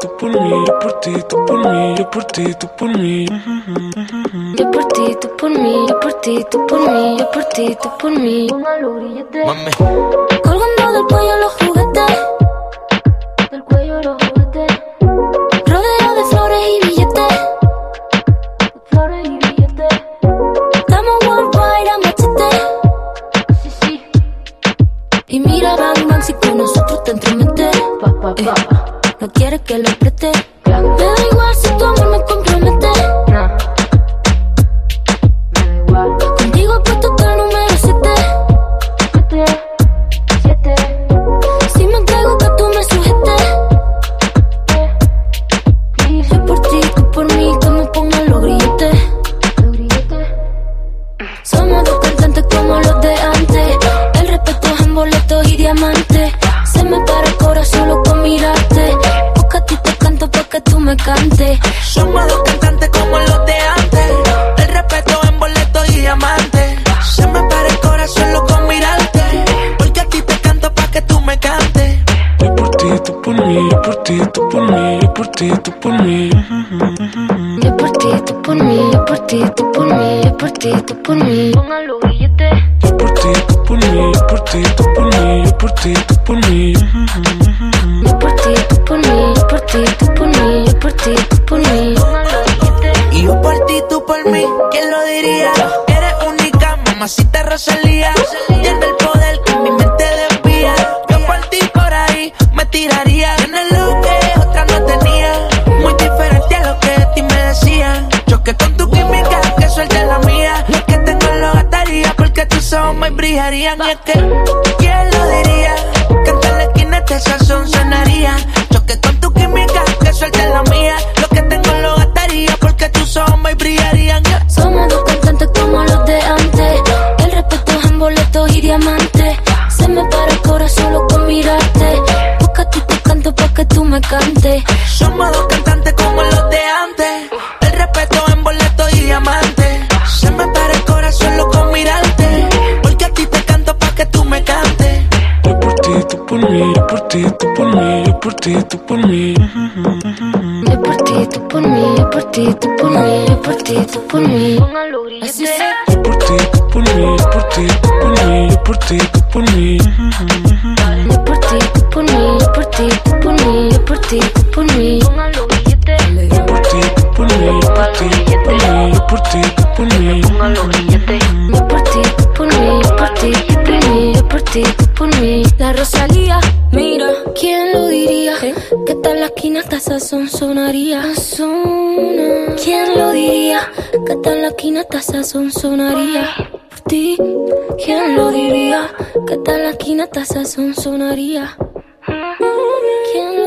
tú por mí, yo por ti, tú por mí, yo por ti, tú por mí. Yo por ti, tú por mí, yo por ti, tú por mí, yo por ti, tú por mí. Mami. Colgando del cuello los juguetes. Del cuello los juguetes. Rodeado de flores y billetes. Flores y billetes. Estamos worldwide a machete. Sí, sí. Y mira, bang, bang, si con nosotros te entremetes. Eh, no quieres que lo preste. Me me cantes. Somos dos cantantes como los de antes. El respeto en boleto y diamante. Se me para el corazón solo con mirarte. Porque a ti te canto pa' que tú me cantes. Yo por ti, tú por mí, yo por ti, tú por mí, yo por ti, tú por mí. Yo por ti, tú por mí, yo por ti, tú por mí, yo por ti, tú por mí. Pongan los billetes. Yo por ti, tú por mí, yo por ti, tú por mí, yo por ti, tú por mí. ¿Quién lo diría? Eres única, mamacita Rosalía. Tiene el poder que mi mente desvía. Yo por ti por ahí me tiraría. Tienes lo que otra no tenía. Muy diferente a lo que de ti me decían. Choque con tu química, que suelte la mía. Lo que tengo lo gastaría porque tus ojos me brillarían. Y es que, ¿quién lo diría? Y diamantes. Se me para el corazón solo con mirarte. Porque a ti te canto pa' que tú me cantes. Somos dos cantantes como los de antes. El respeto en boleto y diamante. Se me para el corazón solo con mirarte. Porque a ti te canto pa' que tú me cantes. Yo por ti, tú por mí, yo por ti, tú por mí, yo por ti, tú por mí. Yo por ti, tú por mí, yo por ti, tú por mí, yo por ti, tú por mí. Así sea. Yo por ti, tú por mí, yo por ti, tú por mí, yo por ti, tú por mí. Yo por ti, tú por mí, yo por ti, tú por mí, yo por ti, tú por mí. Yo por ti, tú por mí, yo por ti, tú por mí, yo por ti, tú por mí. Yo por ti, tú por mí, yo por ti, tú por mí, yo por ti, tú por mí. La Rosalía, tal la esquina hasta sazón sonaría. Sazona. ¿Quién lo diría? Que tal la esquina hasta sazón sonaría. Por ti, ¿quién lo diría? Que tal la esquina hasta sazón sonaría. ¿Quién